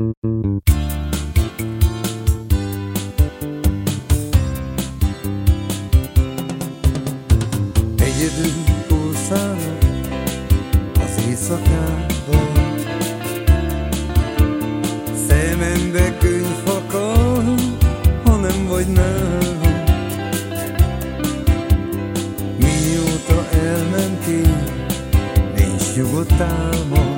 Egyedül pulszálok az éjszakában. Szemembe könyv akar, ha nem vagy nálam. Mióta elmentél, nincs nyugodt álmom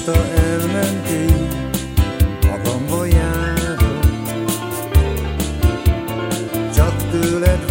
Mióta elmentél, magamba járok, csak tőled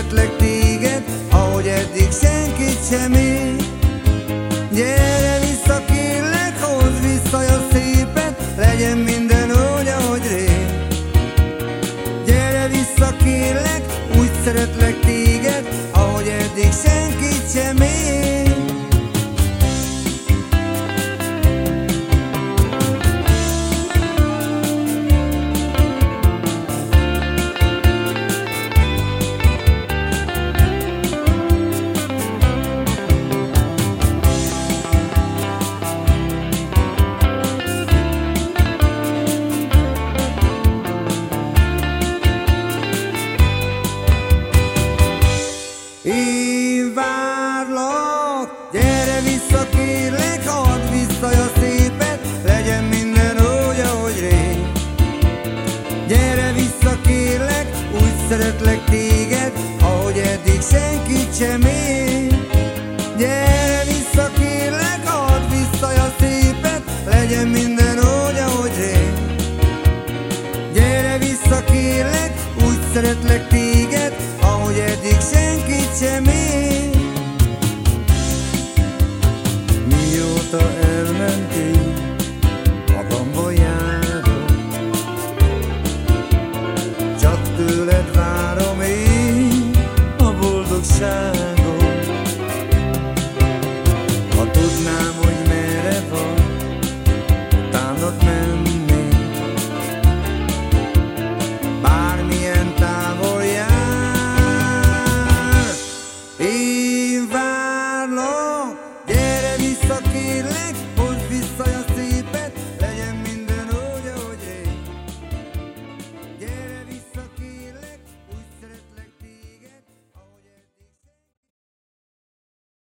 szeretlek téged, ahogy eddig senkit sem ér. Gyere Én várlak, gyere vissza kérlek, add vissza a szépet, legyen minden úgy, ahogy rég. Gyere vissza kérlek, úgy szeretlek téged, ahogy eddig senkit sem ér. Gyere vissza kérlek, add vissza a szépet, legyen minden úgy, ahogy rég. Gyere vissza kérlek, úgy szeretlek téged, ahogy eddig senkit sem ér. Mióta elmentél,